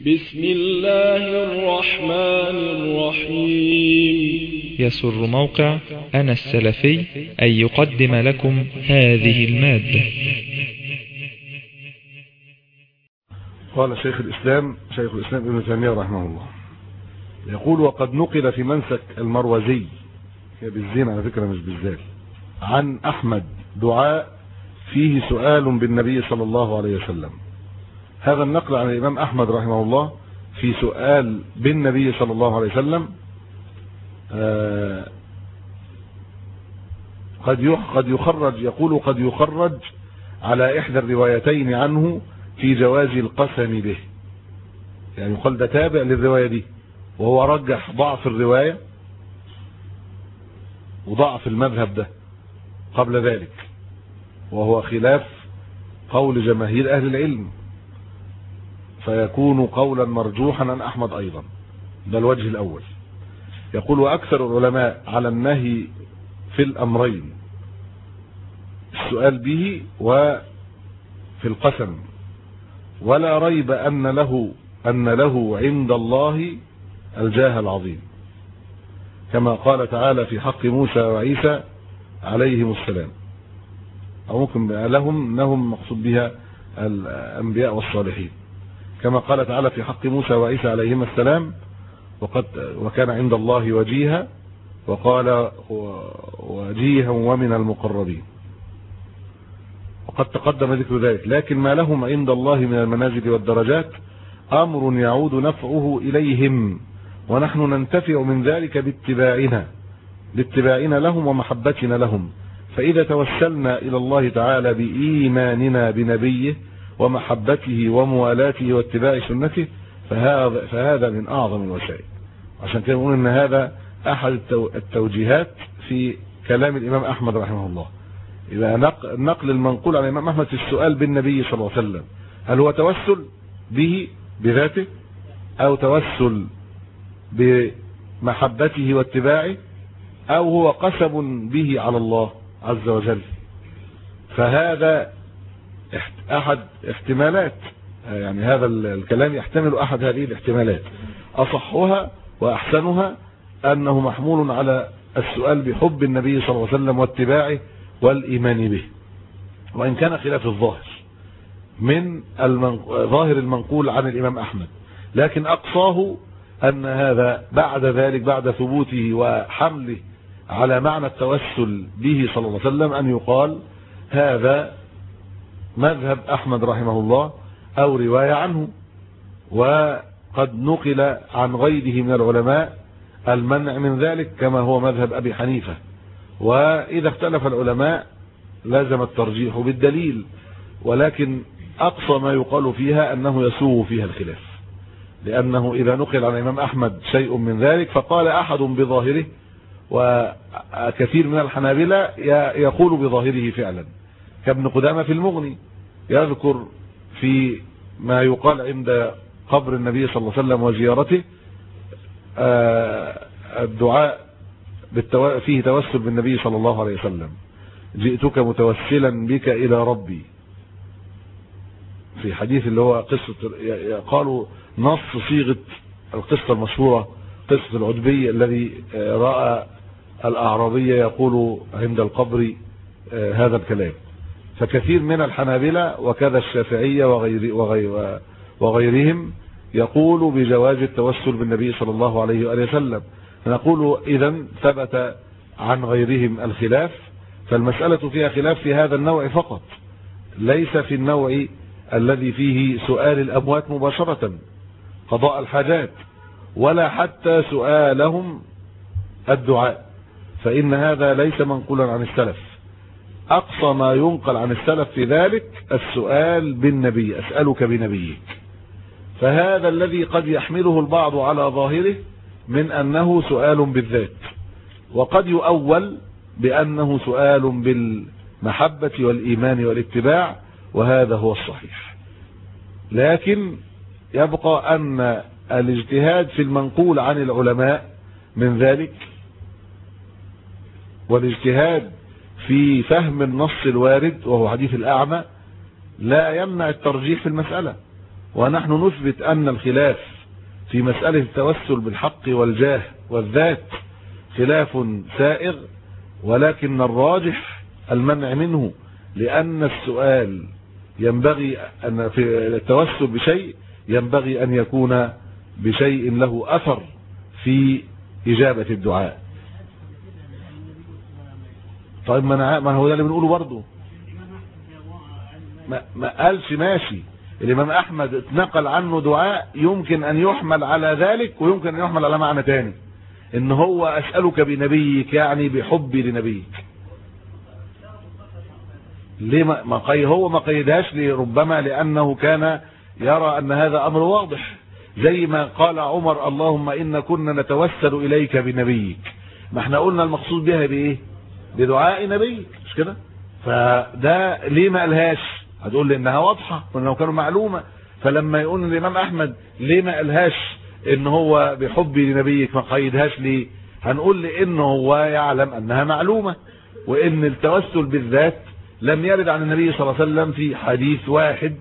بسم الله الرحمن الرحيم. يسر موقع أنا السلفي أن يقدم لكم هذه المادة. قال شيخ الإسلام شيخ الإسلام ابن تيمية رحمه الله. يقول وقد نقل في منسك المروزي. هي بالزين على فكرة مش بالزال. عن أحمد دعاء فيه سؤال بالنبي صلى الله عليه وسلم. هذا النقل عن الإمام أحمد رحمه الله في سؤال بالنبي صلى الله عليه وسلم قد قد يخرج يقول قد يخرج على إحدى الروايتين عنه في جواز القسم به. يعني يقال ده تابع للرواية دي وهو رجح ضعف الرواية وضعف المذهب ده قبل ذلك وهو خلاف قول جماهير أهل العلم. فيكون قولا مرجوحا عن أحمد أيضا. ده الوجه الأول. يقول وأكثر العلماء على النهي في الأمرين. السؤال به وفي القسم. ولا ريب أن له أن له عند الله الجاه العظيم. كما قال تعالى في حق موسى وعيسى عليهم السلام. أو ممكن لهم انهم مقصود بها الأنبياء والصالحين. كما قال تعالى في حق موسى وعيسى عليهما السلام وقد وكان عند الله وجيها وقال وجيها ومن المقربين. وقد تقدم ذكر ذلك لكن ما لهم عند الله من المنازل والدرجات أمر يعود نفعه إليهم ونحن ننتفع من ذلك باتباعنا باتباعنا لهم ومحبتنا لهم. فإذا توسلنا إلى الله تعالى بإيماننا بنبيه ومحبته وموالاته واتباع سنته فهذا, فهذا من أعظم الوسائل. عشان كده نقول إن هذا أحد التوجيهات في كلام الإمام أحمد رحمه الله. إذا نقل المنقول عن الإمام أحمد في السؤال بالنبي صلى الله عليه وسلم. هل هو توسل به بذاته؟ أو توسل بمحبته واتباعه؟ أو هو قسم به على الله عز وجل؟ فهذا أحد احتمالات. يعني هذا الكلام يحتمل أحد هذه الاحتمالات. أصحها وأحسنها أنه محمول على السؤال بحب النبي صلى الله عليه وسلم واتباعه والإيمان به. وإن كان خلاف الظاهر من ظاهر المنقول عن الإمام أحمد. لكن أقصاه أن هذا بعد ذلك بعد ثبوته وحمله على معنى التوسل به صلى الله عليه وسلم أن يقال هذا مذهب أحمد رحمه الله أو رواية عنه. وقد نقل عن غيره من العلماء المنع من ذلك كما هو مذهب أبي حنيفة. وإذا اختلف العلماء لازم الترجيح بالدليل ولكن أقصى ما يقال فيها أنه يسوغ فيها الخلاف. لأنه إذا نقل عن الإمام أحمد شيء من ذلك فقال أحد بظاهره وكثير من الحنابلة يقول بظاهره فعلا. كابن قدامة في المغني يذكر في ما يقال عند قبر النبي صلى الله عليه وسلم وزيارته الدعاء فيه توسل بالنبي صلى الله عليه وسلم. جئتك متوسلا بك إلى ربي. في حديث اللي هو قصة قالوا نص صيغة القصة المشهورة قصة العتبي الذي رأى الأعرابية يقول عند القبر هذا الكلام. فكثير من الحنابلة وكذا الشافعية وغير وغير وغيرهم يقول بجواز التوسل بالنبي صلى الله عليه وآله وسلم. نقول إذا ثبت عن غيرهم الخلاف فالمسألة فيها خلاف في هذا النوع فقط. ليس في النوع الذي فيه سؤال الأموات مباشرة قضاء الحاجات ولا حتى سؤالهم الدعاء. فإن هذا ليس منقولا عن السلف. أقصى ما ينقل عن السلف في ذلك السؤال بالنبي أسألك بنبيك. فهذا الذي قد يحمله البعض على ظاهره من أنه سؤال بالذات وقد يؤول بأنه سؤال بالمحبة والإيمان والاتباع وهذا هو الصحيح. لكن يبقى أن الاجتهاد في المنقول عن العلماء من ذلك والاجتهاد في فهم النص الوارد وهو حديث الأعمى لا يمنع الترجيح في المسألة. ونحن نثبت أن الخلاف في مسألة التوسل بالحق والجاه والذات خلاف سائغ ولكن الراجح المنع منه لأن السؤال ينبغي أن في التوسل بشيء ينبغي أن يكون بشيء له أثر في إجابة الدعاء. طيب ما, ما هو ده اللي بنقوله برضه. ما, ما قالش ماشي. الإمام أحمد اتنقل عنه دعاء يمكن أن يحمل على ذلك ويمكن أن يحمل على معنى تاني. إن هو أسألك بنبيك يعني بحبي لنبيك. ليه ما قي هو ما قيدهاش ربما لأنه كان يرى أن هذا أمر واضح. زي ما قال عمر اللهم إن كنا نتوسل إليك بنبيك. ما إحنا قلنا المقصود بها بإيه؟ بدعاء نبيك مش كده؟ فده ليه ما قالهاش؟ هتقول لي إنها واضحة لو كانوا معلومة. فلما يقول الإمام أحمد ليه ما قالهاش إن هو بحبي لنبيك ما قيدهاش ليه؟ هنقول لأنه هو يعلم أنها معلومة وإن التوسل بالذات لم يرد عن النبي صلى الله عليه وسلم في حديث واحد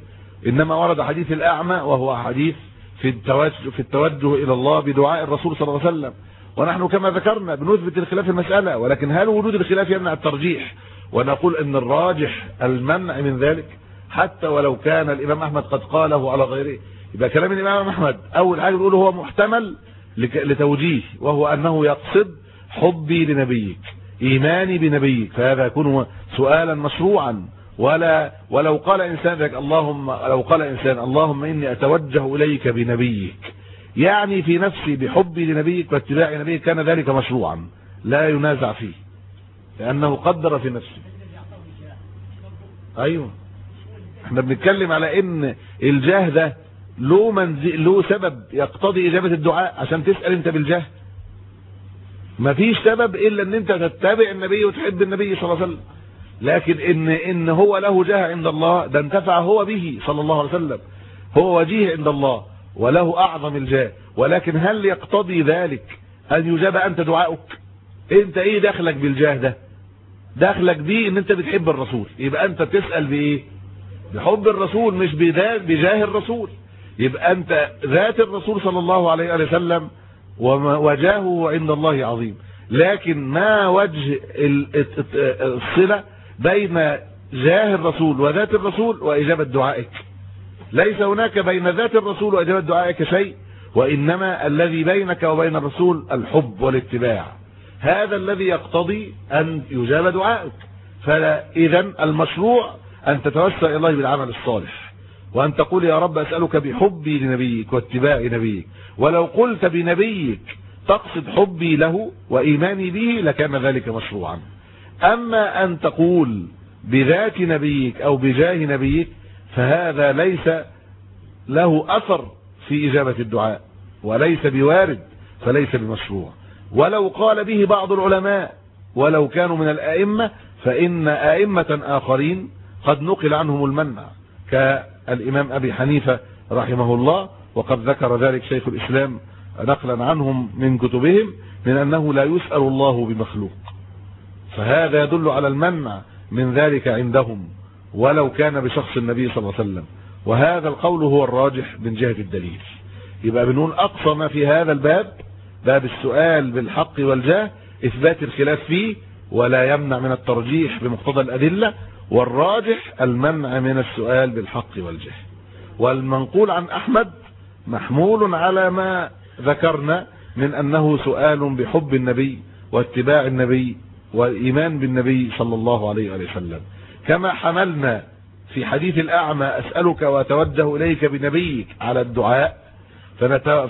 إنما ورد حديث الأعمى وهو حديث في التوجه في التوجه إلى الله بدعاء الرسول صلى الله عليه وسلم. ونحن كما ذكرنا بنثبت الخلاف المسألة ولكن هل وجود الخلاف يمنع الترجيح؟ ونقول إن الراجح المنع من ذلك حتى ولو كان الإمام أحمد قد قاله على غيره. يبقى كلام الإمام أحمد أول حاجة بيقوله هو محتمل لتوجيه وهو أنه يقصد حبي لنبيك إيماني بنبيك. فهذا يكون سؤالا مشروعا. ولا ولو قال إنسان ذلك اللهم لو قال إنسان اللهم إني أتوجه إليك بنبيك. يعني في نفسي بحبي لنبيك واتباع نبيك كان ذلك مشروعا. لا ينازع فيه. لأنه قدر في نفسه. أيوه. إحنا بنتكلم على إن الجاه ده له منزل له سبب يقتضي إجابة الدعاء. عشان تسأل أنت بالجاه. مفيش سبب إلا إن أنت تتبع النبي وتحب النبي صلى الله عليه وسلم. لكن إن إن هو له جاه عند الله ده انتفع هو به صلى الله عليه وسلم. هو وجيه عند الله. وله أعظم الجاه. ولكن هل يقتضي ذلك أن يجاب أنت دعائك أنت إيه دخلك بالجاه ده؟ دخلك دي إن أنت بتحب الرسول. يبقى أنت تسأل بإيه؟ بحب الرسول مش بجاه الرسول. يبقى أنت ذات الرسول صلى الله عليه وسلم وجاهه عند الله عظيم. لكن ما وجه الصلة بين جاه الرسول وذات الرسول وإجابة دعائك؟ ليس هناك بين ذات الرسول وإجابة دعائك شيء وإنما الذي بينك وبين الرسول الحب والاتباع. هذا الذي يقتضي أن يجاب دعائك. فإذا المشروع أن تتوسل إلى الله بالعمل الصالح. وأن تقول يا رب أسألك بحبي لنبيك واتباع نبيك. ولو قلت بنبيك تقصد حبي له وإيماني به لكان ذلك مشروعا. أما أن تقول بذات نبيك أو بجاه نبيك فهذا ليس له أثر في إجابة الدعاء وليس بوارد فليس بمشروع. ولو قال به بعض العلماء ولو كانوا من الآئمة فإن آئمة آخرين قد نقل عنهم المنع كالإمام أبي حنيفة رحمه الله وقد ذكر ذلك شيخ الإسلام نقلا عنهم من كتبهم من أنه لا يسأل الله بمخلوق. فهذا يدل على المنع من ذلك عندهم. ولو كان بشخص النبي صلى الله عليه وسلم. وهذا القول هو الراجح من جهة الدليل. يبقى بنقول أقصى ما في هذا الباب باب السؤال بالحق والجاه إثبات الخلاف فيه ولا يمنع من الترجيح بمقتضى الأدلة والراجح المنع من السؤال بالحق والجاه. والمنقول عن أحمد محمول على ما ذكرنا من أنه سؤال بحب النبي واتباع النبي والإيمان بالنبي صلى الله عليه وسلم. كما حملنا في حديث الأعمى أسألك وأتوجه إليك بنبيك على الدعاء.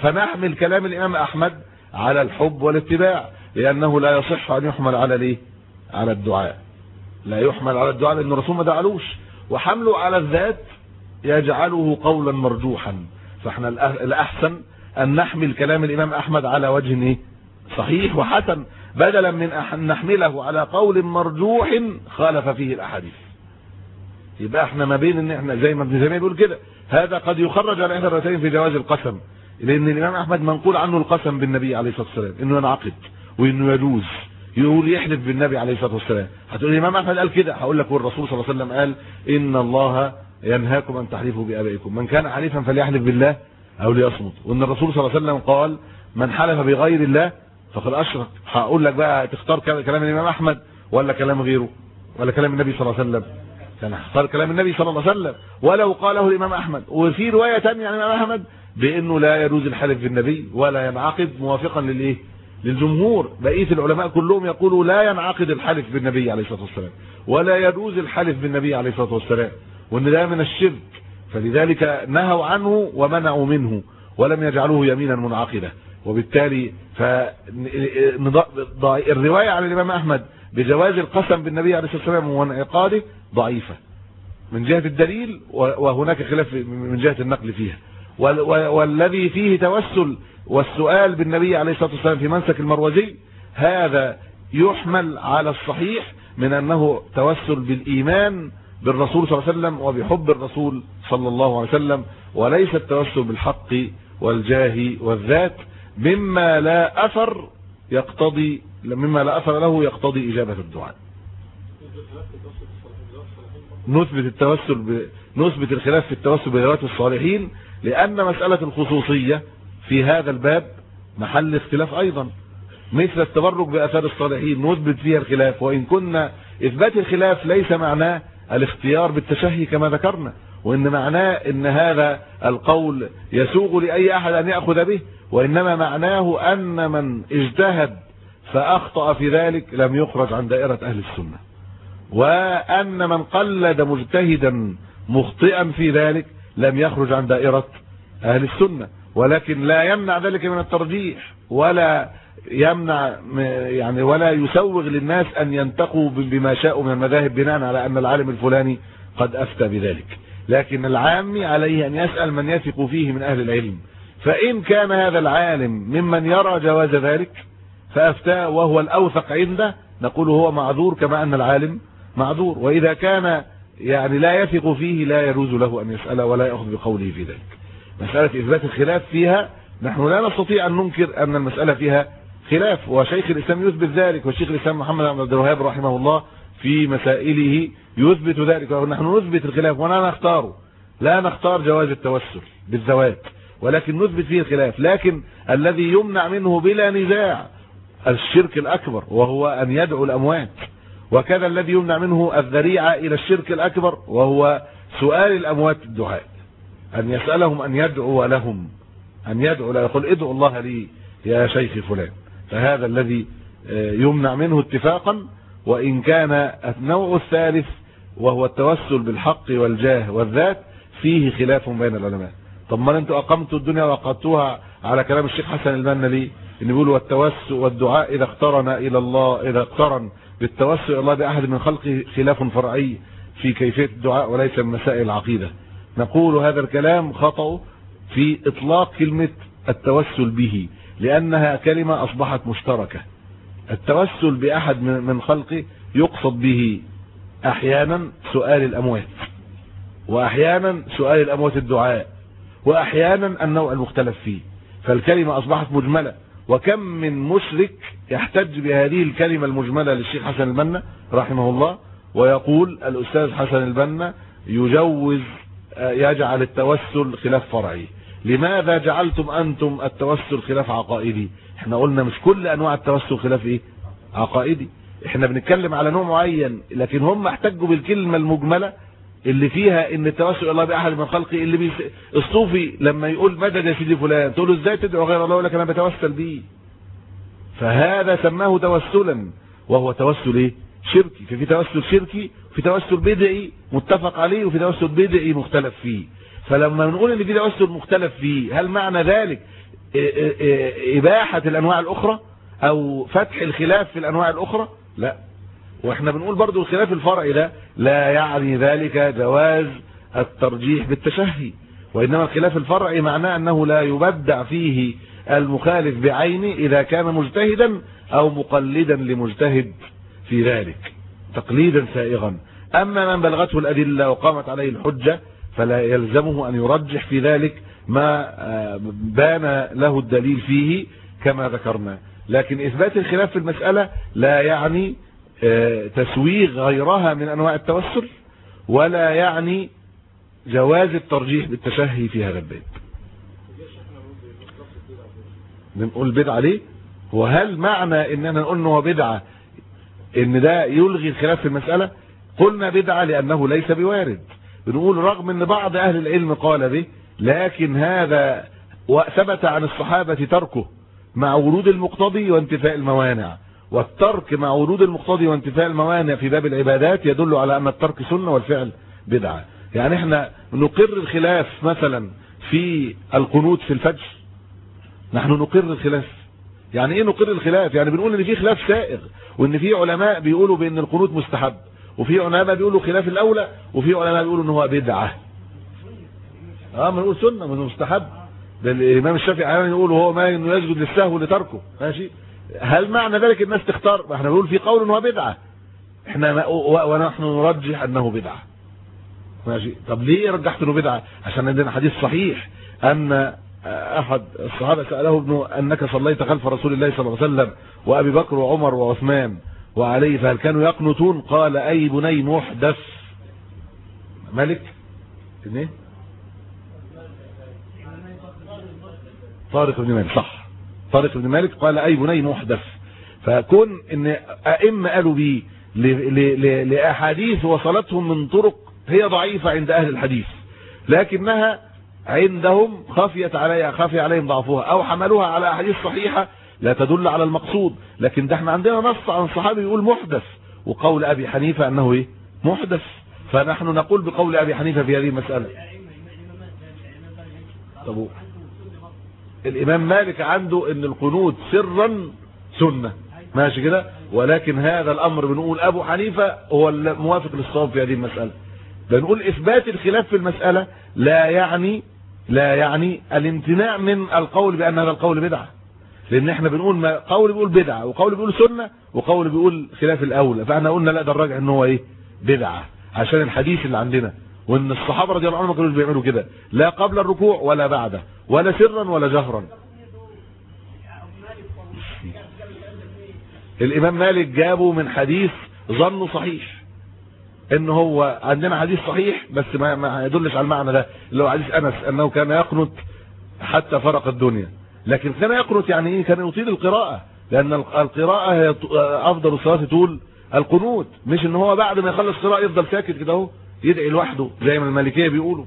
فنحمل كلام الإمام أحمد على الحب والاتباع لأنه لا يصح أن يحمل على ليه؟ على الدعاء. لا يحمل على الدعاء لأن الرسول ما دعلوش وحمله على الذات يجعله قولا مرجوحا. فإحنا الأحسن أن نحمل كلام الإمام أحمد على وجه إيه؟ صحيح وحسن بدلا من أن نحمله على قول مرجوح خالف فيه الأحاديث. يبقى إحنا ما بين ان إحنا زي ما ابن تيمية بيقول كده هذا قد يخرج على احدى في جواز القسم لأن الإمام أحمد منقول عنه القسم بالنبي عليه الصلاة والسلام إنه ينعقد وإنه يجوز يقول يحلف بالنبي عليه الصلاة والسلام. هتقول الإمام أحمد قال كده هقول لك والرسول صلى الله عليه وسلم قال إن الله ينهاكم أن تحلفوا بآبائكم. من كان حليفا فليحلف بالله أو ليصمت. وأن الرسول صلى الله عليه وسلم قال من حلف بغير الله فقد أشرك. هقول لك بقى تختار كلام الإمام أحمد ولا كلام غيره ولا كلام النبي صلى الله عليه وسلم. اختار كلام النبي صلى الله عليه وسلم. ولو قاله الإمام أحمد. وفي رواية ثانية عن الإمام أحمد بأنه لا يجوز الحلف بالنبي ولا ينعقد موافقا للإيه؟ للجمهور. بقية العلماء كلهم يقولوا لا ينعقد الحلف بالنبي عليه الصلاة والسلام. ولا يجوز الحلف بالنبي عليه الصلاة والسلام. وإن ده من الشرك. فلذلك نهوا عنه ومنعوا منه ولم يجعلوه يمينا منعقدة وبالتالي الرواية عن الإمام أحمد بجواز القسم بالنبي عليه الصلاة والسلام وانعقاده ضعيفة. من جهة الدليل وهناك خلاف من جهة النقل فيها. والذي فيه توسل والسؤال بالنبي عليه الصلاة والسلام في منسك المروزي هذا يحمل على الصحيح من أنه توسل بالإيمان بالرسول صلى الله عليه وسلم وبحب الرسول صلى الله عليه وسلم وليس التوسل بالحق والجاه والذات مما لا أثر يقتضي مما لا أثر له يقتضي إجابة الدعاء. نثبت التوسل ب... نثبت الخلاف في التوسل بذوات الصالحين لأن مسألة الخصوصية في هذا الباب محل اختلاف أيضا. مثل التبرك بأثار الصالحين نثبت فيها الخلاف وإن كنا إثبات الخلاف ليس معناه الاختيار بالتشهي كما ذكرنا وإن معناه إن هذا القول يسوغ لأي أحد أن يأخذ به وإنما معناه أن من اجتهد فأخطأ في ذلك لم يخرج عن دائرة أهل السنة. وأن من قلد مجتهدا مخطئا في ذلك لم يخرج عن دائرة أهل السنة. ولكن لا يمنع ذلك من الترجيح ولا يمنع يعني ولا يسوغ للناس أن ينتقوا بما شاءوا من المذاهب بناء على أن العالم الفلاني قد أفتى بذلك. لكن العام عليه أن يسأل من يثق فيه من أهل العلم. فإن كان هذا العالم ممن يرى جواز ذلك فأفتى وهو الأوثق عنده نقول هو معذور كما أن العالم معذور. وإذا كان يعني لا يثق فيه لا يجوز له أن يسأل ولا يأخذ بقوله في ذلك. مسألة إثبات الخلاف فيها نحن لا نستطيع أن ننكر أن المسألة فيها خلاف. وشيخ الإسلام يثبت ذلك وشيخ الإسلام محمد بن عبد الوهاب رحمه الله في مسائله يثبت ذلك. ونحن نثبت الخلاف ولا نختاره لا نختار جواز التوسل بالذوات ولكن نثبت فيه الخلاف. لكن الذي يمنع منه بلا نزاع الشرك الأكبر وهو أن يدعو الأموات. وكذا الذي يمنع منه الذريعة إلى الشرك الأكبر وهو سؤال الأموات الدعاء. أن يسألهم أن يدعو لهم أن يدعو لا يقول ادعو الله لي يا شيخ فلان. فهذا الذي آه، يمنع منه اتفاقا وإن كان النوع الثالث وهو التوسل بالحق والجاه والذات فيه خلاف بين العلماء. طب ما أنتوا أقمتوا الدنيا واقمتوها على كلام الشيخ حسن البنا ان بيقولوا والتوسل والدعاء إذا اقترن إلى الله إذا اقترن بالتوسل إلى الله بأحد من خلقه خلاف فرعي في كيفية الدعاء وليس من مسائل العقيدة. نقول هذا الكلام خطأ في إطلاق كلمة التوسل به لأنها كلمة أصبحت مشتركة. التوسل بأحد من خلقه يقصد به أحيانا سؤال الأموات وأحيانا سؤال الأموات الدعاء وأحيانا النوع المختلف فيه. فالكلمة أصبحت مجملة. وكم من مشرك يحتج بهذه الكلمة المجملة للشيخ حسن البنا رحمه الله ويقول الأستاذ حسن البنا يجوز يجعل التوسل خلاف فرعي. لماذا جعلتم أنتم التوسل خلاف عقائدي؟ إحنا قلنا مش كل أنواع التوسل خلاف إيه؟ عقائدي. إحنا بنتكلم على نوع معين لكن هم احتجوا بالكلمة المجملة اللي فيها إن التوسل الله بأحد من خلقه اللي بيس... الصوفي لما يقول مدد يا سيدي فلان؟ تقول له إزاي تدعو غير الله يقول لك أنا بتوسل بيه. فهذا سماه توسلا وهو توسل إيه؟ شركي. ففي توسل شركي وفي توسل بدعي متفق عليه وفي توسل بدعي مختلف فيه. فلما نقول إن في توسل مختلف فيه هل معنى ذلك إباحة الأنواع الأخرى؟ أو فتح الخلاف في الأنواع الأخرى؟ لا. وإحنا بنقول برضو الخلاف الفرعي ده لا يعني ذلك جواز الترجيح بالتشهي وإنما الخلاف الفرعي معناه أنه لا يبدع فيه المخالف بعينه إذا كان مجتهدا أو مقلدا لمجتهد في ذلك تقليدا سائغا. أما من بلغته الأدلة وقامت عليه الحجة فلا يلزمه أن يرجح في ذلك ما آه، بان له الدليل فيه كما ذكرنا. لكن إثبات الخلاف في المسألة لا يعني تسويغ غيرها من أنواع التوسل ولا يعني جواز الترجيح بالتشهي في هذا الباب بنقول بدعة ليه؟ وهل معنى إننا نقول إنه بدعة؟ إن ده يلغي الخلاف في المسألة؟ قلنا بدعة لأنه ليس بوارد. بنقول رغم إن بعض أهل العلم قال به لكن هذا وثبت عن الصحابة تركه مع ورود المقتضي وانتفاء الموانع. والترك مع ورود المقتضي وانتفاء الموانع في باب العبادات يدل على أن الترك سنة والفعل بدعة. يعني إحنا نقر الخلاف مثلا في القنوت في الفجر. نحن نقر الخلاف. يعني إيه نقر الخلاف؟ يعني بنقول إن في خلاف سائغ وإن في علماء بيقولوا بإن القنوت مستحب وفي علماء بيقولوا خلاف الأولى وفي علماء بيقولوا إن هو بدعة. آه ما نقول سنة ما مستحب. ده الإمام الشافعي أحيانا يقول هو ما انه يسجد للسهو لتركه. ماشي؟ هل معنى ذلك الناس تختار؟ ما إحنا بنقول في قول بدعه إحنا ونحن نرجح أنه بدعة. ماشي؟ طب ليه رجحت إنه بدعة؟ عشان عندنا حديث صحيح أن أحد الصحابة سأله ابنه أنك صليت خلف رسول الله صلى الله عليه وسلم وأبي بكر وعمر وعثمان وعلي فهل كانوا يقنطون؟ قال أي بني محدث؟ ملك؟ إيه طارق بن مالك صح. طارق بن مالك قال أي بني محدث. فكون إن أئمة قالوا بيه لأحاديث وصلتهم من طرق هي ضعيفة عند أهل الحديث لكنها عندهم خفيت عليها خفي عليهم ضعفها أو حملوها على أحاديث صحيحة لا تدل على المقصود. لكن ده إحنا عندنا نص عن الصحابي يقول محدث وقول أبي حنيفة أنه إيه؟ محدث. فنحن نقول بقول أبي حنيفة في هذه المسألة. طب الإمام مالك عنده إن القنوت سرا سنة. ماشي كده؟ ولكن هذا الأمر بنقول أبو حنيفة هو الموافق للصواب في هذه المسألة. بنقول إثبات الخلاف في المسألة لا يعني لا يعني الامتناع من القول بأن هذا القول بدعة. لأن إحنا بنقول ما قول بيقول بدعة وقول بيقول سنة وقول بيقول خلاف الأولى. فاحنا قلنا لا ده الراجع إن هو إيه؟ بدعة. عشان الحديث اللي عندنا وإن الصحابة رضي الله عنهم ما كانوش بيعملوا كده. لا قبل الركوع ولا بعده. ولا سرا ولا جهرا. الإمام مالك جابه من حديث ظنه صحيح. إن هو عندنا حديث صحيح بس ما, ما يدلش على المعنى ده. اللي هو حديث أنس إنه كان يقنط حتى فرق الدنيا. لكن كان يقنط يعني إيه؟ كان يطيل القراءة. لأن القراءة هي أفضل الصلاة طول القنوت. مش إن هو بعد ما يخلص قراءة يفضل ساكت كده أهو. يدعي لوحده زي ما المالكية بيقولوا.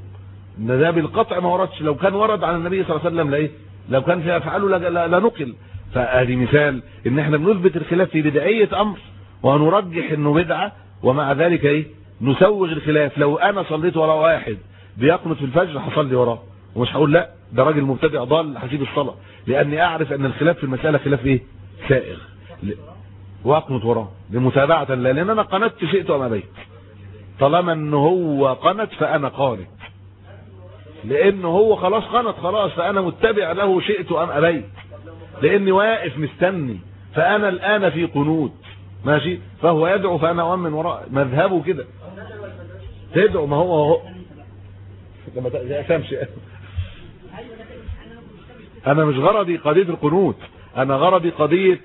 ده, ده بالقطع ما وردش. لو كان ورد عن النبي صلى الله عليه وسلم لإيه؟ لو كان في افعاله لنقل فأدي مثال إن إحنا بنثبت الخلاف في بدعية أمر ونرجح إنه بدعة ومع ذلك إيه؟ نسوغ الخلاف. لو أنا صليت ورا واحد بيقنط في الفجر هصلي وراه. ومش هقول لا ده راجل مبتدع ضال هسيب الصلاة. لأني أعرف إن الخلاف في المسألة خلاف إيه؟ سائغ. وأقنط وراه لمتابعه لا لأن أنا قنطت شئت أم أبيت. طالما إن هو قنط فأنا قانت. لأنه هو خلاص قنط خلاص فأنا متبع له شئت أم أبيت. لأني واقف مستني فأنا الآن في قنوت. ماشي؟ فهو يدعو فأنا أؤمن وراء مذهبه كده. تدعو ما هو هو. لما تمشي أنا مش غرضي قضية القنوت. أنا غرضي قضية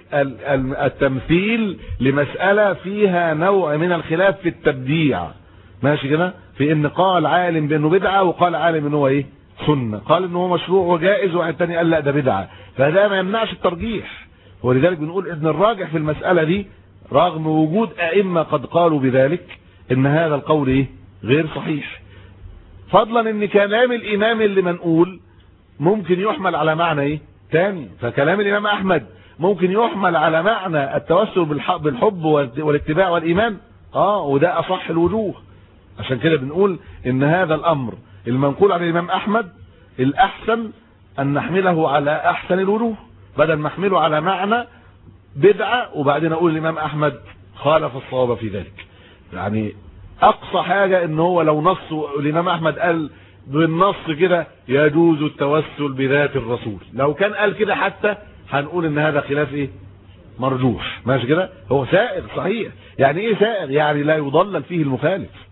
التمثيل لمسألة فيها نوع من الخلاف في التبديع. ماشي كده؟ في إن قال عالم بأنه بدعة وقال عالم انه هو إيه؟ سنة. قال انه هو مشروع وجائز واحد تاني قال لا ده بدعة. فده ما يمنعش الترجيح. ولذلك بنقول إن الراجح في المسألة دي رغم وجود أئمة قد قالوا بذلك إن هذا القول إيه؟ غير صحيح. فضلا إن كلام الإمام اللي منقول ممكن يحمل على معنى إيه؟ تاني. فكلام الإمام أحمد ممكن يحمل على معنى التوسل بالحب والاتباع والإيمان. آه وده أصح الوجوه. عشان كده بنقول إن هذا الأمر المنقول عن الإمام أحمد الأحسن أن نحمله على أحسن الوجوه بدل ما نحمله على معنى بدعة وبعدين أقول الإمام أحمد خالف الصواب في ذلك. يعني أقصى حاجة إن هو لو نص الإمام أحمد قال بالنص كده يجوز التوسل بذات الرسول. لو كان قال كده حتى هنقول إن هذا خلاف إيه؟ مرجوح. ماشي كده؟ هو سائغ صحيح. يعني إيه سائغ يعني لا يضلل فيه المخالف.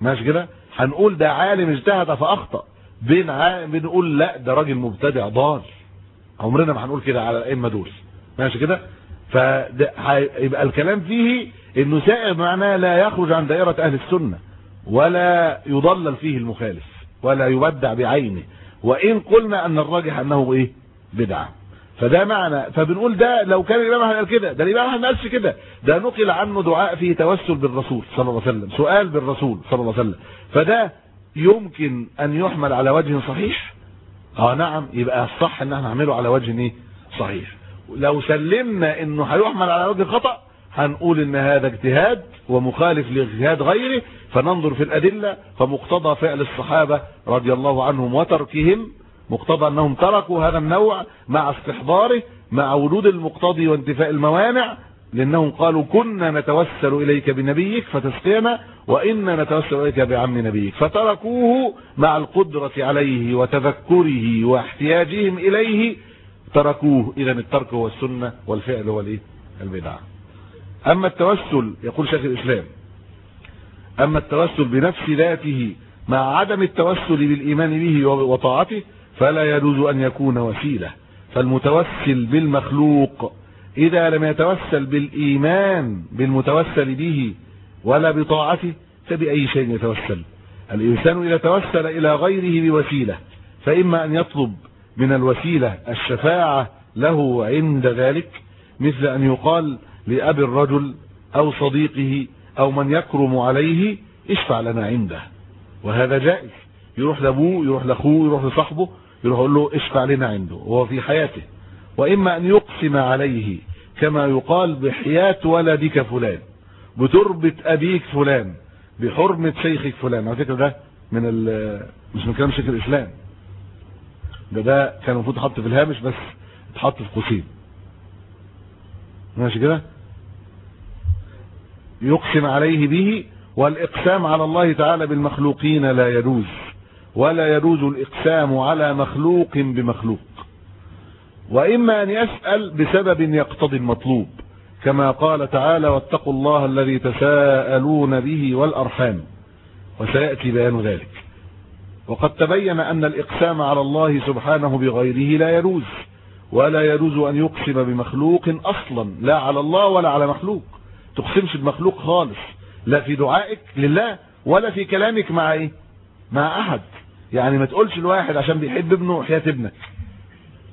ماشي كده؟ هنقول ده عالم اجتهد فأخطأ. بين بنقول لا ده راجل مبتدع ضال. عمرنا ما هنقول كده على الأئمة دول. ماشي كده؟ فيبقى الكلام فيه إنه سائغ معناه لا يخرج عن دائرة أهل السنة ولا يضلل فيه المخالف ولا يبدع بعينه. وإن قلنا أن الراجح أنه إيه؟ بدعة. فده معنى. فبنقول ده لو كان الإمام أحمد قال كده ده الإمام أحمد ما قالش كده. ده نقل عنه دعاء فيه توسل بالرسول صلى الله عليه وسلم سؤال بالرسول صلى الله عليه وسلم. فده يمكن أن يحمل على وجه صحيح؟ آه نعم يبقى الصح إن إحنا نعمله على وجه إيه؟ صحيح. لو سلمنا إنه هيحمل على وجه خطأ هنقول إن هذا اجتهاد ومخالف لاجتهاد غيره فننظر في الأدلة فمقتضى فعل الصحابة رضي الله عنهم وتركهم مقتضى أنهم تركوا هذا النوع مع استحضاره مع وجود المقتضي وانتفاء الموانع لأنهم قالوا كنا نتوسل إليك بنبيك فتسقينا وإنا نتوسل إليك بعم نبيك. فتركوه مع القدرة عليه وتذكره واحتياجهم إليه. تركوه. إذا الترك هو السنة والفعل هو الإيه؟ البدعة أما التوسل يقول شيخ الإسلام أما التوسل بنفس ذاته مع عدم التوسل بالإيمان به وطاعته فلا يجوز أن يكون وسيلة. فالمتوسل بالمخلوق إذا لم يتوسل بالإيمان بالمتوسل به ولا بطاعته فبأي شيء يتوسل؟ الإنسان إذا توسل إلى غيره بوسيلة فإما أن يطلب من الوسيلة الشفاعة له عند ذلك مثل أن يقال لأبي الرجل أو صديقه أو من يكرم عليه اشفع لنا عنده. وهذا جائز. يروح لأبوه يروح لأخوه يروح لصاحبه يروح يقول له اشفع لنا عنده؟ وهو في حياته. وإما أن يقسم عليه كما يقال بحياة ولدك فلان بتربة أبيك فلان بحرمة شيخك فلان. على فكرة ده من مش من كلام شيخ الإسلام. ده ده كان المفروض يتحط في الهامش بس اتحط في قوسين ماشي كده؟ يقسم عليه به والإقسام على الله تعالى بالمخلوقين لا يجوز. ولا يجوز الإقسام على مخلوق بمخلوق. وإما أن يسأل بسبب يقتضي المطلوب كما قال تعالى واتقوا الله الذي تساءلون به والأرحام. وسيأتي بيان ذلك. وقد تبين أن الإقسام على الله سبحانه بغيره لا يجوز ولا يجوز أن يقسم بمخلوق أصلا لا على الله ولا على مخلوق. تقسمش بمخلوق خالص لا في دعائك لله ولا في كلامك مع إيه؟ مع أحد. يعني ما تقولش الواحد عشان بيحب ابنه حياة ابنك.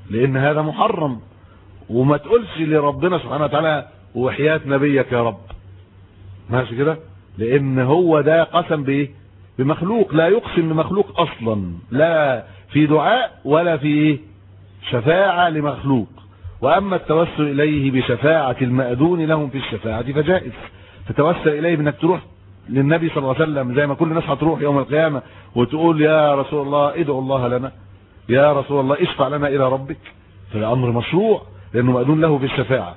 لأن هذا محرم. وما تقولش لربنا سبحانه وتعالى وحياة نبيك يا رب. ماشي كده؟ لأن هو ده قسم بإيه؟ بمخلوق. لا يقسم بمخلوق أصلا. لا في دعاء ولا في إيه؟ شفاعة لمخلوق. وأما التوسل إليه بشفاعة المأذون لهم في الشفاعة فجائز. تتوسل إليه بإنك تروح للنبي صلى الله عليه وسلم زي ما كل الناس هتروح يوم القيامة وتقول يا رسول الله ادعو الله لنا. يا رسول الله اشفع لنا إلى ربك. فده أمر مشروع لأنه مأذون له في الشفاعة.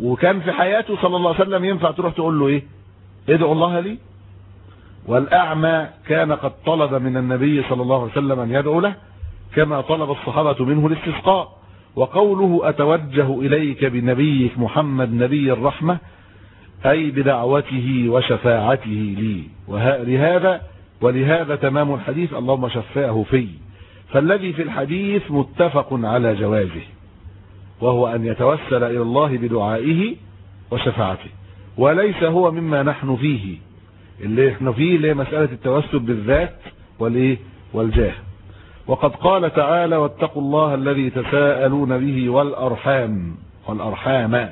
وكان في حياته صلى الله عليه وسلم ينفع تروح تقول له إيه؟ ادعو الله لي. والأعمى كان قد طلب من النبي صلى الله عليه وسلم أن يدعو له كما طلب الصحابة منه الاستسقاء. وقوله أتوجه إليك بنبيك محمد نبي الرحمة أي بدعوته وشفاعته لي. ولهذا ولهذا تمام الحديث. اللهم شفاه في. فالذي في الحديث متفق على جوازه وهو أن يتوسل إلى الله بدعائه وشفاعته. وليس هو مما نحن فيه. اللي إحنا فيه اللي مسألة التوسل بالذات والإيه؟ والجاه. وقد قال تعالى واتقوا الله الذي تساءلون به والأرحام. والأرحام.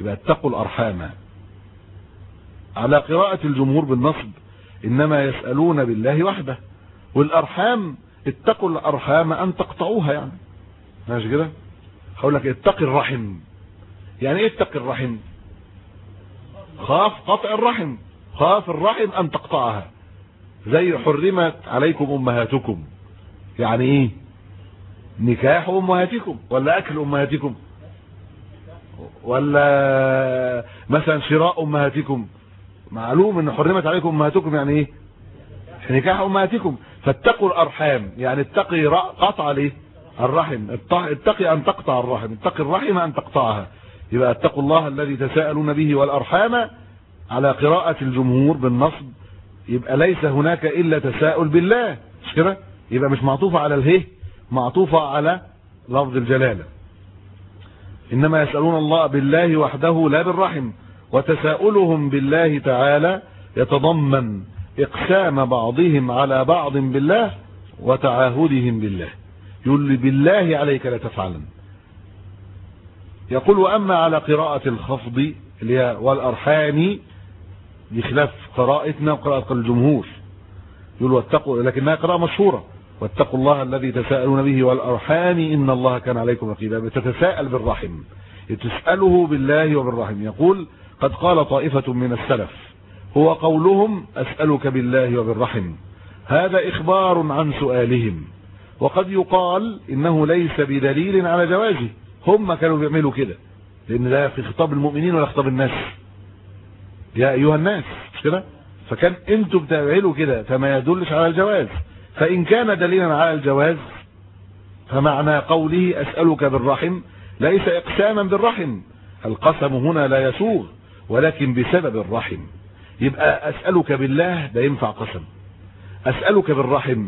يبقى اتقوا الأرحام. على قراءة الجمهور بالنصب إنما يسألون بالله وحده. والأرحام اتقوا الأرحام أن تقطعوها يعني. ماشي كده؟ هقول لك اتق الرحم. يعني إيه اتق الرحم؟ خاف قطع الرحم. خاف الرحم أن تقطعها. زي حرمت عليكم أمهاتكم. يعني إيه؟ نكاح أمهاتكم ولا أكل أمهاتكم؟ ولا مثلا شراء أمهاتكم؟ معلوم إن حرمت عليكم أمهاتكم يعني إيه؟ نكاح أمهاتكم. فاتقوا الأرحام. يعني اتقي قطع ليه الرحم. اتقي أن تقطع الرحم. اتقي الرحم أن تقطعها. يبقى اتقوا الله الذي تساءلون به والأرحام على قراءة الجمهور بالنصب. يبقى ليس هناك إلا تساؤل بالله. مش كده؟ يبقى مش معطوفة على اله معطوفة على لفظ الجلالة. إنما يسألون الله بالله وحده لا بالرحم. وتساؤلهم بالله تعالى يتضمن إقسام بعضهم على بعض بالله وتعاهدهم بالله. يقول لي بالله عليك لا تفعلن. يقول وأما على قراءة الخفض اللي هي والأرحام بخلاف قراءتنا وقراءة الجمهور. يقول واتقوا لكنها قراءة مشهورة. واتقوا الله الذي تساءلون به والأرحام إن الله كان عليكم رقيبا. بتتساءل بالرحم. تسأله بالله وبالرحم. يقول قد قال طائفة من السلف هو قولهم أسألك بالله وبالرحم هذا إخبار عن سؤالهم وقد يقال إنه ليس بدليل على جوازه هم كانوا بيعملوا كده لأن ده في خطاب المؤمنين ولا خطاب الناس. يا أيها الناس مش كده؟ فكان أنتوا بتعملوا كده فما يدلش على الجواز فإن كان دليلا على الجواز فمعنى قوله أسألك بالرحم ليس إقساما بالرحم القسم هنا لا يسوغ. ولكن بسبب الرحم. يبقى أسألك بالله ده ينفع قسم. أسألك بالرحم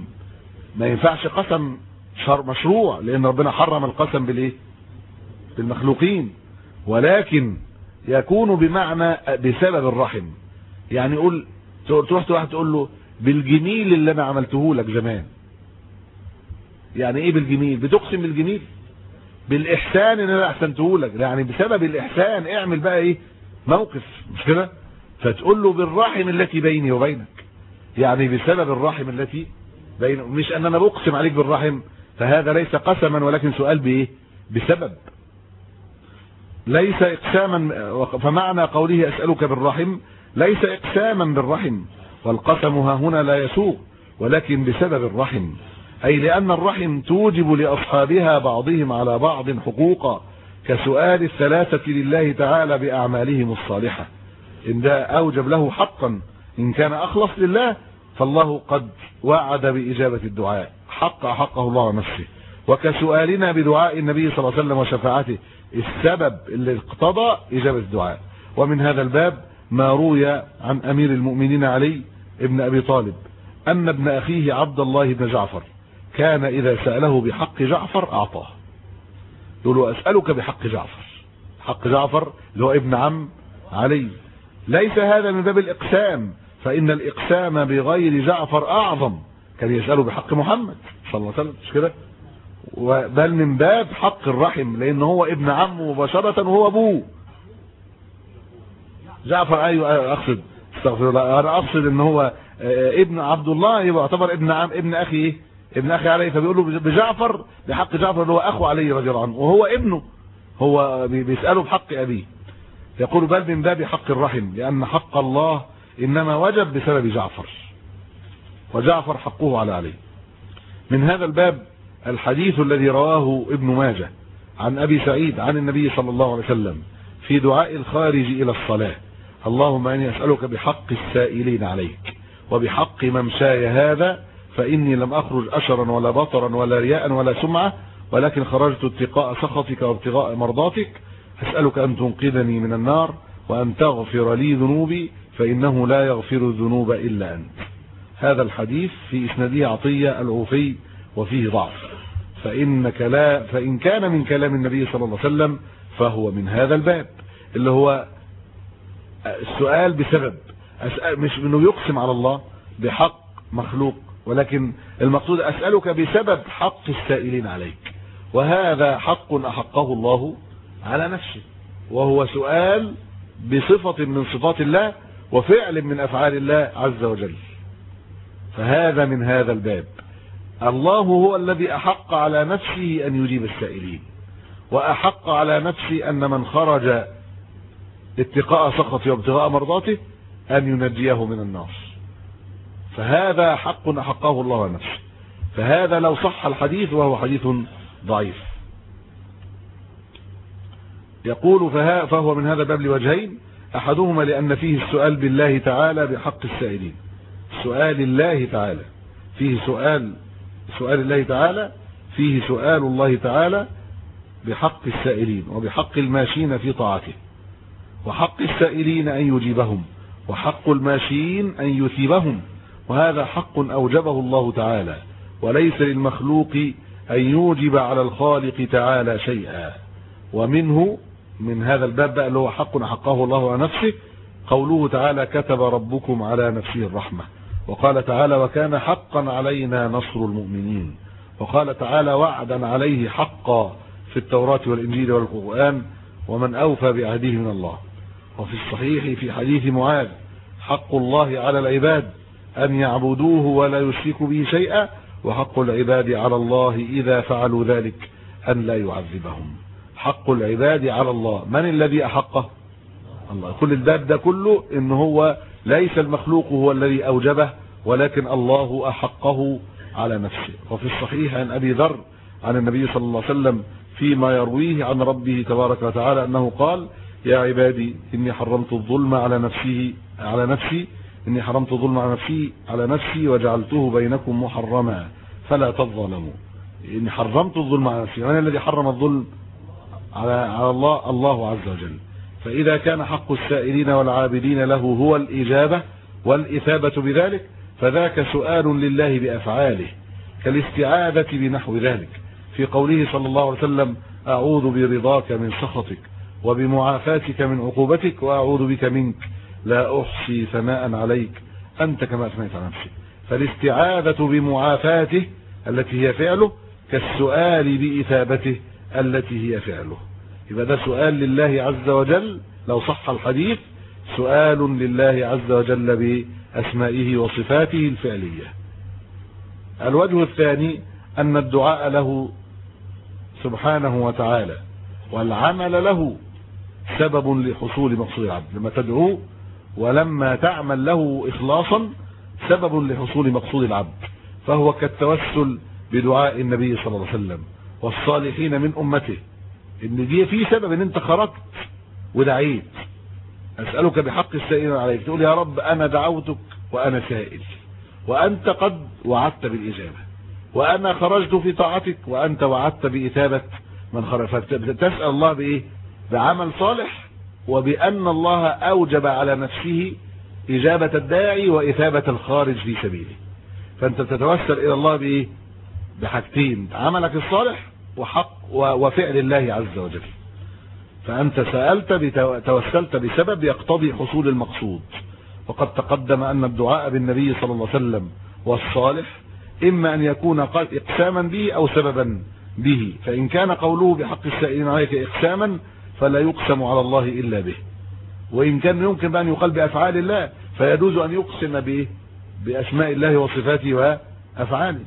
ما ينفعش قسم شر مشروع لأن ربنا حرم القسم بالإيه؟ بالمخلوقين. ولكن يكون بمعنى بسبب الرحم. يعني يقول تروح واحد تقول له بالجميل اللي أنا عملته لك زمان. يعني إيه بالجميل؟ بتقسم بالجميل؟ بالإحسان اللي أنا أحسنته لك. يعني بسبب الإحسان اعمل بقى إيه؟ موقف مش كده؟ فتقول له بالرحم التي بيني وبينك. يعني بسبب الرحم التي بين مش أن أنا بقسم عليك بالرحم فهذا ليس قسما ولكن سؤال بإيه؟ بسبب. ليس إقساما فمعنى قوله أسألك بالرحم ليس إقساما بالرحم والقسم ها هنا لا يسوغ ولكن بسبب الرحم. أي لأن الرحم توجب لأصحابها بعضهم على بعض حقوقا. كسؤال الثلاثة لله تعالى بأعمالهم الصالحة. إن ده أوجب له حقا إن كان أخلص لله فالله قد وعد بإجابة الدعاء. حق حقه الله نفسه. وكسؤالنا بدعاء النبي صلى الله عليه وسلم وشفاعته السبب اللي اقتضى إجابة الدعاء. ومن هذا الباب ما روي عن أمير المؤمنين علي ابن أبي طالب أن ابن أخيه عبد الله بن جعفر كان إذا سأله بحق جعفر أعطاه. يقول أسألك بحق جعفر. حق جعفر اللي هو ابن عم علي. ليس هذا من باب الإقسام فإن الإقسام بغير جعفر أعظم كان يسأله بحق محمد صلى الله عليه وسلم. مش كده؟ بل من باب حق الرحم لأن هو ابن عمه مباشرة وهو أبوه. جعفر أيوه أقصد أستغفر الله. أنا أقصد إن هو ابن عبد الله يعتبر ابن عم ابن أخي إيه ابن أخي علي فبيقول له بجعفر بحق جعفر اللي هو أخو علي رضي الله عنه وهو ابنه هو بيسأله بحق أبيه. يقول بل من باب حق الرحم لأن حق الله إنما وجب بسبب جعفر. وجعفر حقه على علي. من هذا الباب الحديث الذي رواه ابن ماجه عن أبي سعيد عن النبي صلى الله عليه وسلم في دعاء الخارج إلى الصلاة. اللهم أني أسألك بحق السائلين عليك وبحق ممشاي هذا فإني لم أخرج أشرا ولا بطرا ولا رياء ولا سمعة ولكن خرجت اتقاء سخطك وابتغاء مرضاتك. أسألك أن تنقذني من النار وأن تغفر لي ذنوبي فإنه لا يغفر الذنوب إلا أنت. هذا الحديث في إسناده عطية العوفي وفيه ضعف. فإن, كلا فإن كان من كلام النبي صلى الله عليه وسلم فهو من هذا الباب. اللي هو السؤال بسبب مش إنه يقسم على الله بحق مخلوق ولكن المقصود أسألك بسبب حق السائلين عليك. وهذا حق أحقه الله على نفسه. وهو سؤال بصفة من صفات الله وفعل من أفعال الله عز وجل. فهذا من هذا الباب. الله هو الذي أحق على نفسه أن يجيب السائلين. وأحق على نفسه أن من خرج اتقاء سخطه وابتغاء مرضاته أن ينجيه من النار. فهذا حق أحقه الله نفسه. فهذا لو صح الحديث وهو حديث ضعيف. يقول فهو من هذا الباب لوجهين. أحدهما لأن فيه السؤال بالله تعالى بحق السائلين. سؤال الله تعالى. فيه سؤال سؤال الله تعالى. فيه سؤال الله تعالى بحق السائلين وبحق الماشين في طاعته. وحق السائلين أن يجيبهم. وحق الماشيين أن يثيبهم. وهذا حق أوجبه الله تعالى وليس للمخلوق أن يوجب على الخالق تعالى شيئا. ومنه من هذا الباب بقى اللي هو حق حقه الله على نفسه قوله تعالى كتب ربكم على نفسه الرحمة وقال تعالى وكان حقا علينا نصر المؤمنين وقال تعالى وعدا عليه حقا في التوراة والإنجيل والقرآن ومن أوفى بعهده من الله وفي الصحيح في حديث معاذ حق الله على العباد أن يعبدوه ولا يشركوا به شيئا وحق العباد على الله إذا فعلوا ذلك أن لا يعذبهم. حق العباد على الله. من الذي أحقه؟ الله. كل الباب ده كله إن هو ليس المخلوق هو الذي أوجبه ولكن الله أحقه على نفسه. وفي الصحيح عن أبي ذر عن النبي صلى الله عليه وسلم فيما يرويه عن ربه تبارك وتعالى أنه قال يا عبادي إني حرمت الظلم على نفسه على نفسي إني حرمت الظلم على نفسي على نفسي وجعلته بينكم محرما فلا تظلموا. إني حرمت الظلم على نفسي. من الذي حرم الظلم على على الله؟ الله عز وجل. فإذا كان حق السائلين والعابدين له هو الإجابة والإثابة بذلك فذاك سؤال لله بأفعاله كالاستعاذة بنحو ذلك. في قوله صلى الله عليه وسلم أعوذ برضاك من سخطك وبمعافاتك من عقوبتك وأعوذ بك منك. لا أحصي ثناء عليك. أنت كما أثنيت على نفسك. فالاستعاذة بمعافاته التي هي فعله كالسؤال بإثابته التي هي فعله. يبقى ده سؤال لله عز وجل. لو صح الحديث سؤال لله عز وجل بأسمائه وصفاته الفعلية. الوجه الثاني أن الدعاء له سبحانه وتعالى والعمل له سبب لحصول مقصود العبد. لما تدعوه ولما تعمل له إخلاصا سبب لحصول مقصود العبد فهو كالتوسل بدعاء النبي صلى الله عليه وسلم والصالحين من أمته. إن دي في سبب إن أنت خرجت ودعيت أسألك بحق السائل عليك تقول يا رب أنا دعوتك وأنا سائل وأنت قد وعدت بالإجابة وأنا خرجت في طاعتك وأنت وعدت بإثابة من خرج. فتسأل الله بإيه؟ بعمل صالح؟ وبأن الله أوجب على نفسه إجابة الداعي وإثابة الخارج في سبيله. فأنت تتوسل إلى الله بإيه؟ بحاجتين عملك الصالح وحق وفعل الله عز وجل. فأنت سألت توسلت بسبب يقتضي حصول المقصود. وقد تقدم أن الدعاء بالنبي صلى الله عليه وسلم والصالح إما أن يكون إقساما به أو سببا به. فإن كان قوله بحق السائلين عليك إقساما فلا يقسم على الله إلا به. وإن كان يمكن أن يقال بأفعال الله فيجوز أن يقسم به بأسماء الله وصفاته وأفعاله.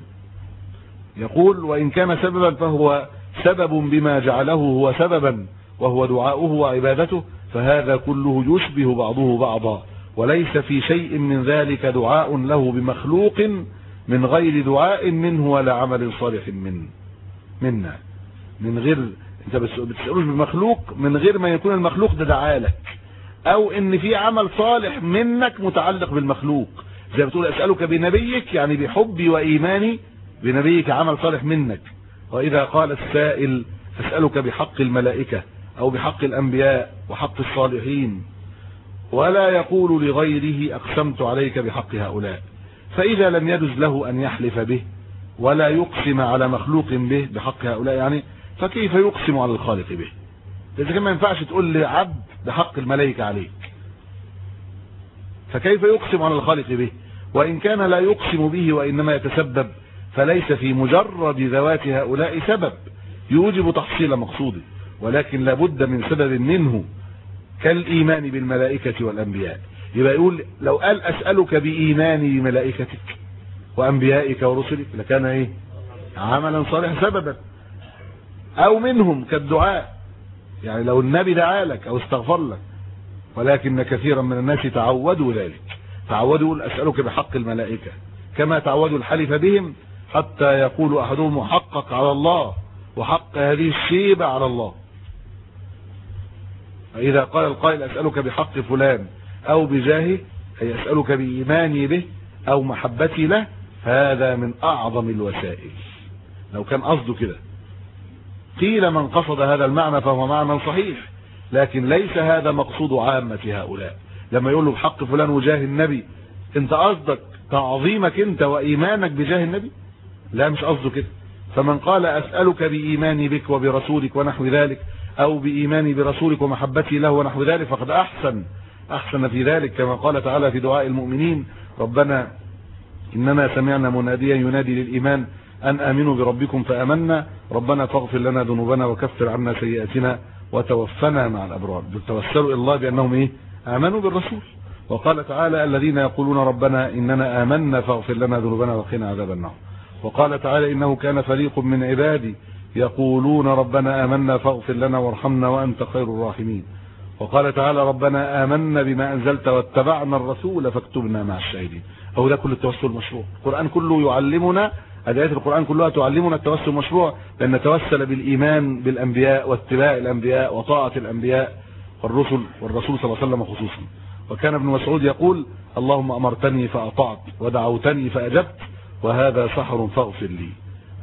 يقول وإن كان سببا فهو سبب بما جعله هو سببا وهو دعاؤه وعبادته فهذا كله يشبه بعضه بعضا. وليس في شيء من ذلك دعاء له بمخلوق من غير دعاء منه ولا عمل صالح من منا. من غير انت بتسألوش بمخلوق من غير ما يكون المخلوق ده دعالك أو إن في عمل صالح منك متعلق بالمخلوق. زي بتقول أسألك بنبيك يعني بحبي وإيماني بنبيك عمل صالح منك. وإذا قال السائل أسألك بحق الملائكة أو بحق الأنبياء وحق الصالحين. ولا يقول لغيره أقسمت عليك بحق هؤلاء. فإذا لم يجز له أن يحلف به ولا يقسم على مخلوق به بحق هؤلاء. يعني فكيف يقسم على الخالق به؟ إذا كان ما ينفعش تقول لعبد بحق الملائكة عليك. فكيف يقسم على الخالق به؟ وإن كان لا يقسم به وإنما يتسبب فليس في مجرد ذوات هؤلاء سبب. يوجب تحصيل مقصوده ولكن لابد من سبب منه كالإيمان بالملائكة والأنبياء. يبقى يقول لو قال أسألك بإيماني بملائكتك وأنبيائك ورسلك لكان إيه؟ عملا صالحا سببا. أو منهم كالدعاء. يعني لو النبي دعا لك أو استغفر لك ولكن كثيرا من الناس تعودوا ذلك. تعودوا أسألك بحق الملائكة كما تعودوا الحلف بهم حتى يقول أحدهم محقق على الله وحق هذه الشيبة على الله. فإذا قال القائل أسألك بحق فلان أو بجاهه أي أسألك بإيماني به أو محبتي له هذا من أعظم الوسائل. لو كان قصده كده. قيل من قصد هذا المعنى فهو معنى صحيح. لكن ليس هذا مقصود عامة هؤلاء. لما يقول له بحق فلان وجاه النبي أنت قصدك تعظيمك أنت وإيمانك بجاه النبي؟ لا مش قصده كده. فمن قال أسألك بإيماني بك وبرسولك ونحو ذلك أو بإيماني برسولك ومحبتي له ونحو ذلك فقد أحسن. أحسن في ذلك كما قال تعالى في دعاء المؤمنين ربنا إننا سمعنا مناديا ينادي للإيمان أن آمنوا بربكم فآمنا. ربنا فاغفر لنا ذنوبنا وكفر عنا سيئاتنا وتوفنا مع الأبرار. توسلوا إلى الله بأنهم إيه؟ آمنوا بالرسول. وقال تعالى الذين يقولون ربنا إننا آمنا فاغفر لنا ذنوبنا وقنا عذاب النار. وقال تعالى إنه كان فريق من عبادي يقولون ربنا آمنا فاغفر لنا وارحمنا وأنت خير الراحمين. وقال تعالى ربنا آمنا بما أنزلت واتبعنا الرسول فاكتبنا مع الشاهدين. أو ده كل التوسل المشروع. القرآن كله يعلمنا أدعية القرآن كلها تعلمنا التوسل المشروع لأن نتوسل بالإيمان بالأنبياء واتباع الأنبياء وطاعة الأنبياء والرسل والرسول صلى الله عليه وسلم خصوصا. وكان ابن مسعود يقول اللهم أمرتني فأطعت ودعوتني فأجبت وهذا سحر فاغفر لي.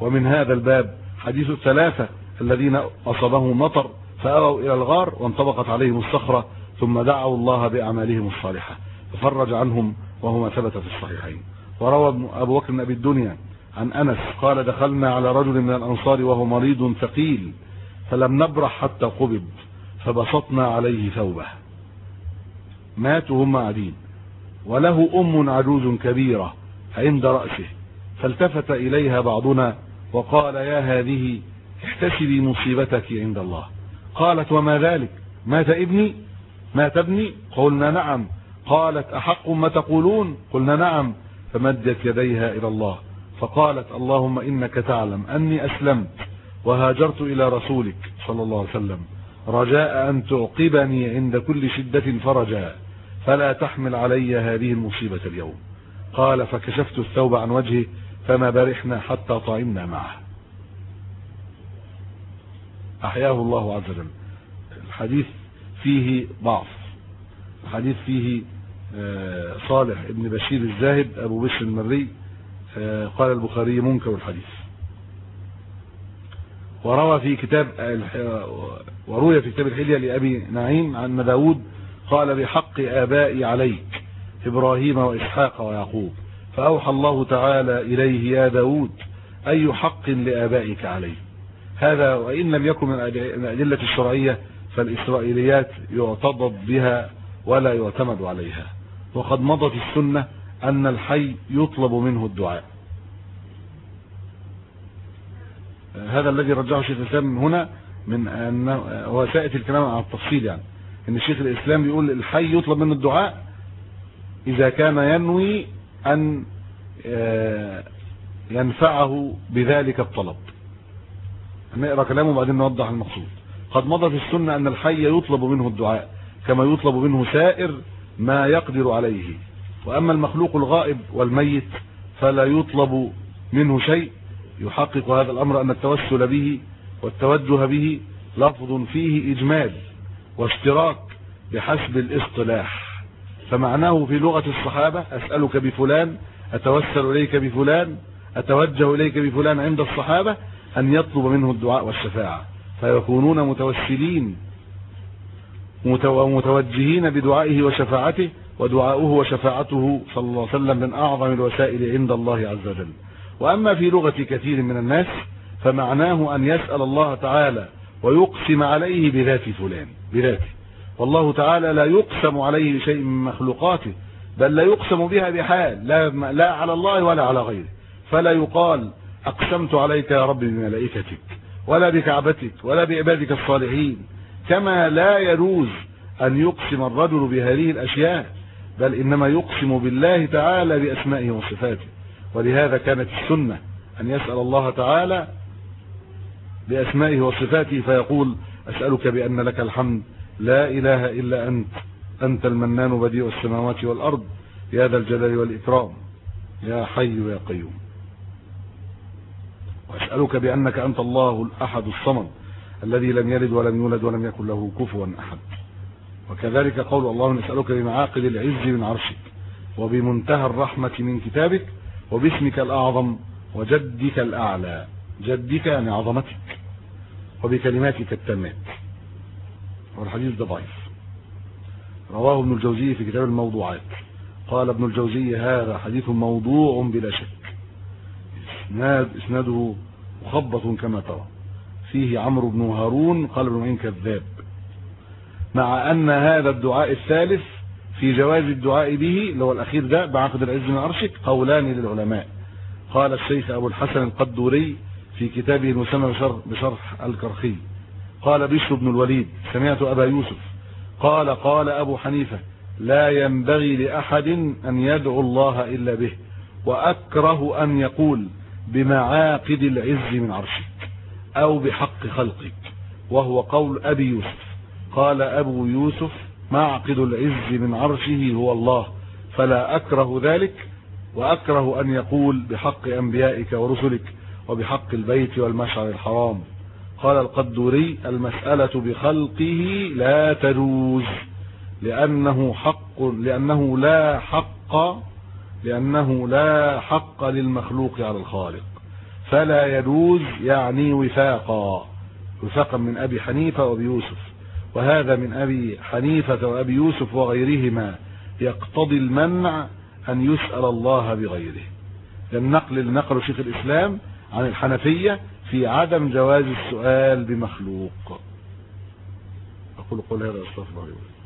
ومن هذا الباب حديث الثلاثة الذين أصابهم مطر فأووا إلى الغار وانطبقت عليهم الصخرة ثم دعوا الله بأعمالهم الصالحة. ففرج عنهم وهما ثبت في الصحيحين. وروى أبو بكر بن أبي الدنيا عن أنس قال دخلنا على رجل من الأنصار وهو مريض ثقيل فلم نبرح حتى قبض فبسطنا عليه ثوبه. ماتوا هم قاعدين وله أم عجوز كبيرة عند رأسه فالتفت إليها بعضنا وقال يا هذه احتسبي مصيبتك عند الله. قالت وما ذلك؟ مات ابني؟ مات ابني؟ قلنا نعم. قالت أحق ما تقولون؟ قلنا نعم. فمدت يديها إلى الله. فقالت اللهم إنك تعلم أني أسلمت وهاجرت إلى رسولك صلى الله عليه وسلم. رجاء أن تعقبني عند كل شدة فرجا فلا تحمل علي هذه المصيبة اليوم. قال فكشفت الثوب عن وجهه فما برحنا حتى طعمنا معه. أحياه الله عز وجل. الحديث فيه ضعف. الحديث فيه صالح ابن بشير الزاهد أبو بشر المري قال البخاري منكر الحديث. وروى في كتاب وروي في كتاب الحلية لأبي نعيم عن داود قال بحق آبائي عليك إبراهيم وإسحاق ويعقوب فأوحى الله تعالى إليه يا داود أي حق لآبائك عليه؟ هذا وإن لم يكن من الأدلة الشرعية فالإسرائيليات يعتضد بها ولا يعتمد عليها. وقد مضت السنة أن الحي يطلب منه الدعاء. هذا الذي رجعه شيخ الإسلام هنا من أن هو سائت الكلام عن التفصيل يعني. إن شيخ الإسلام بيقول الحي يطلب منه الدعاء إذا كان ينوي أن ينفعه بذلك الطلب. نقرأ كلامه وبعدين نوضح المقصود. قد مضى في السنة أن الحي يطلب منه الدعاء كما يطلب منه سائر ما يقدر عليه. وأما المخلوق الغائب والميت فلا يطلب منه شيء. يحقق هذا الأمر أن التوسل به والتوجه به لفظ فيه إجمال واشتراك بحسب الاصطلاح. فمعناه في لغة الصحابة أسألك بفلان أتوسل إليك بفلان أتوجه إليك بفلان عند الصحابة أن يطلب منه الدعاء والشفاعة. فيكونون متوسلين متوجهين بدعائه وشفاعته ودعاؤه وشفاعته صلى الله عليه وسلم من أعظم الوسائل عند الله عز وجل. وأما في لغة كثير من الناس فمعناه أن يسأل الله تعالى ويقسم عليه بذات فلان بذاته. والله تعالى لا يقسم عليه بشيء من مخلوقاته بل لا يقسم بها بحال لا, لا على الله ولا على غيره. فلا يقال أقسمت عليك يا رب بملائكتك ولا بكعبتك ولا بعبادك الصالحين. كما لا يجوز أن يقسم الرجل بهذه الأشياء بل إنما يقسم بالله تعالى بأسمائه وصفاته. ولهذا كانت السنة أن يسأل الله تعالى بأسمائه وصفاته فيقول أسألك بأن لك الحمد لا إله إلا أنت أنت المنان بديع السماوات والأرض يا ذا الجلال والإكرام يا حي يا قيوم. وأسألك بأنك أنت الله الأحد الصمد الذي لم يلد ولم يولد ولم يكن له كفوا أحد. وكذلك قول الله نسألك بمعاقل العز من عرشك وبمنتهى الرحمة من كتابك وباسمك الأعظم وجدك الأعلى. جدك يعني عظمتك وبكلماتك التامات. والحديث ده ضعيف. رواه ابن الجوزي في كتاب الموضوعات. قال ابن الجوزي هذا حديث موضوع بلا شك. اسناد إسناده مخبط كما ترى. فيه عمرو بن هارون قال ابن معين كذاب. مع أن هذا الدعاء الثالث في جواز الدعاء به اللي هو الأخير ده بعقد العز من عرشك قولان للعلماء. قال الشيخ أبو الحسن القدوري في كتابه المسمى بشرح, بشرح الكرخي. قال بشر بن الوليد سمعت أبا يوسف. قال قال أبو حنيفة لا ينبغي لأحد أن يدعو الله إلا به وأكره أن يقول بمعاقد العز من عرشك أو بحق خلقك وهو قول أبي يوسف. قال أبو يوسف معقد العز من عرشه هو الله فلا أكره ذلك وأكره أن يقول بحق أنبيائك ورسلك وبحق البيت والمشعر الحرام. قال القدوري المسألة بخلقه لا تجوز لأنه حق لأنه لا حق لأنه لا حق للمخلوق على الخالق. فلا يجوز يعني وفاقا وفاقا من أبي حنيفة وأبي يوسف. وهذا من أبي حنيفة وأبي يوسف وغيرهما يقتضي المنع أن يسأل الله بغيره. النقل اللي نقله شيخ الإسلام عن الحنفية في عدم جواز السؤال بمخلوق. أقول قول هذا أستغفر الله